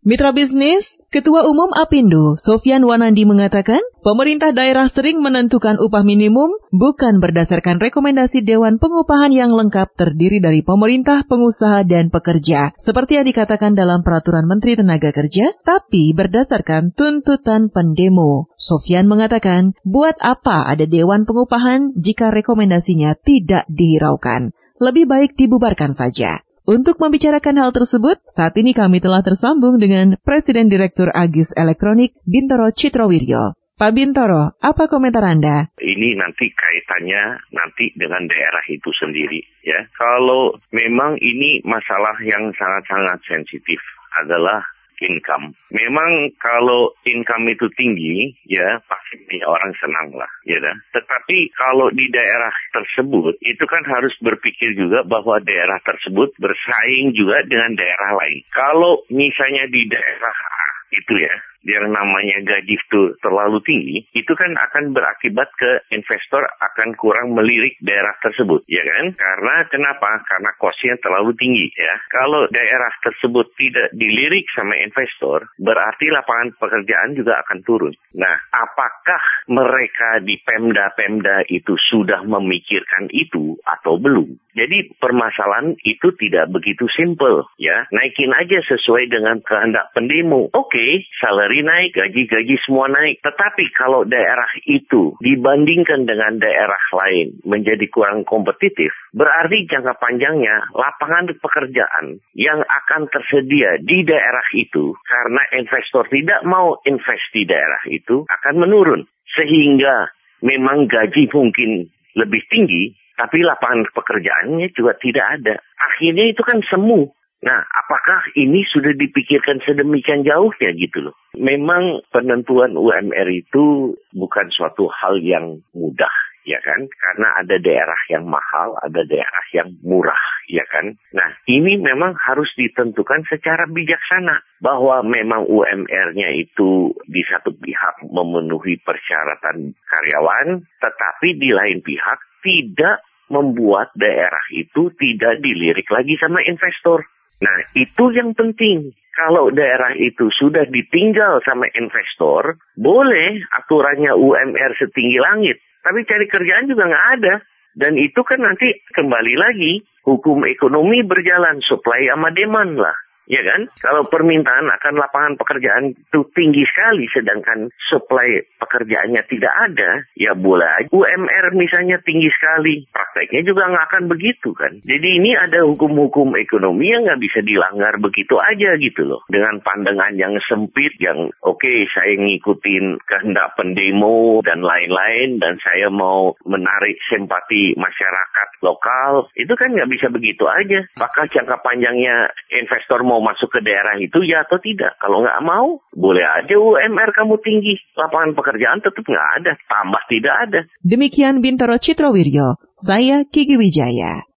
Mitra bisnis, Ketua Umum Apindo, Sofian Wanandi mengatakan, pemerintah daerah sering menentukan upah minimum bukan berdasarkan rekomendasi Dewan Pengupahan yang lengkap terdiri dari pemerintah, pengusaha, dan pekerja, seperti yang dikatakan dalam Peraturan Menteri Tenaga Kerja, tapi berdasarkan tuntutan pendemo. Sofian mengatakan, buat apa ada Dewan Pengupahan jika rekomendasinya tidak dihiraukan? Lebih baik dibubarkan saja. Untuk membicarakan hal tersebut, saat ini kami telah tersambung dengan Presiden Direktur Agis Elektronik Bintoro Citrowiryo. Pak Bintoro, apa komentar Anda? Ini nanti kaitannya nanti dengan daerah itu sendiri ya. Kalau memang ini masalah yang sangat-sangat sensitif adalah income. Memang kalau income itu tinggi, ya pasti orang senang lah, ya dah. Tetapi kalau di daerah tersebut, itu kan harus berpikir juga bahwa daerah tersebut bersaing juga dengan daerah lain. Kalau misalnya di daerah A itu ya, yang namanya gaji itu terlalu tinggi, itu kan akan berakibat ke investor akan kurang melirik daerah tersebut, ya kan? Karena kenapa? Karena kosnya terlalu tinggi, ya. Kalau daerah tersebut tidak dilirik sama investor, berarti lapangan pekerjaan juga akan turun. Nah, apakah mereka di Pemda-Pemda itu sudah memikirkan itu atau belum? Jadi permasalahan itu tidak begitu simple ya. Naikin aja sesuai dengan kehendak pendemo. Oke, okay, salary naik, gaji-gaji semua naik. Tetapi kalau daerah itu dibandingkan dengan daerah lain menjadi kurang kompetitif, berarti jangka panjangnya lapangan pekerjaan yang akan tersedia di daerah itu karena investor tidak mau invest di daerah itu akan menurun. Sehingga memang gaji mungkin lebih tinggi, tapi lapangan pekerjaannya juga tidak ada. Akhirnya itu kan semu. Nah, apakah ini sudah dipikirkan sedemikian jauhnya gitu loh? Memang penentuan UMR itu bukan suatu hal yang mudah, ya kan? Karena ada daerah yang mahal, ada daerah yang murah, ya kan? Nah, ini memang harus ditentukan secara bijaksana bahwa memang UMR-nya itu di satu pihak memenuhi persyaratan karyawan, tetapi di lain pihak tidak membuat daerah itu tidak dilirik lagi sama investor. Nah, itu yang penting. Kalau daerah itu sudah ditinggal sama investor, boleh aturannya UMR setinggi langit. Tapi cari kerjaan juga nggak ada. Dan itu kan nanti kembali lagi, hukum ekonomi berjalan, supply sama demand lah ya kan? Kalau permintaan akan lapangan pekerjaan itu tinggi sekali, sedangkan supply pekerjaannya tidak ada, ya boleh. UMR misalnya tinggi sekali, prakteknya juga nggak akan begitu kan? Jadi ini ada hukum-hukum ekonomi yang nggak bisa dilanggar begitu aja gitu loh. Dengan pandangan yang sempit, yang oke okay, saya ngikutin kehendak pendemo dan lain-lain, dan saya mau menarik simpati masyarakat lokal, itu kan nggak bisa begitu aja. Maka jangka panjangnya investor mau masuk ke daerah itu ya atau tidak. Kalau nggak mau, boleh aja UMR kamu tinggi. Lapangan pekerjaan tetap nggak ada, tambah tidak ada. Demikian Bintaro Citrowiryo, saya Kiki Wijaya.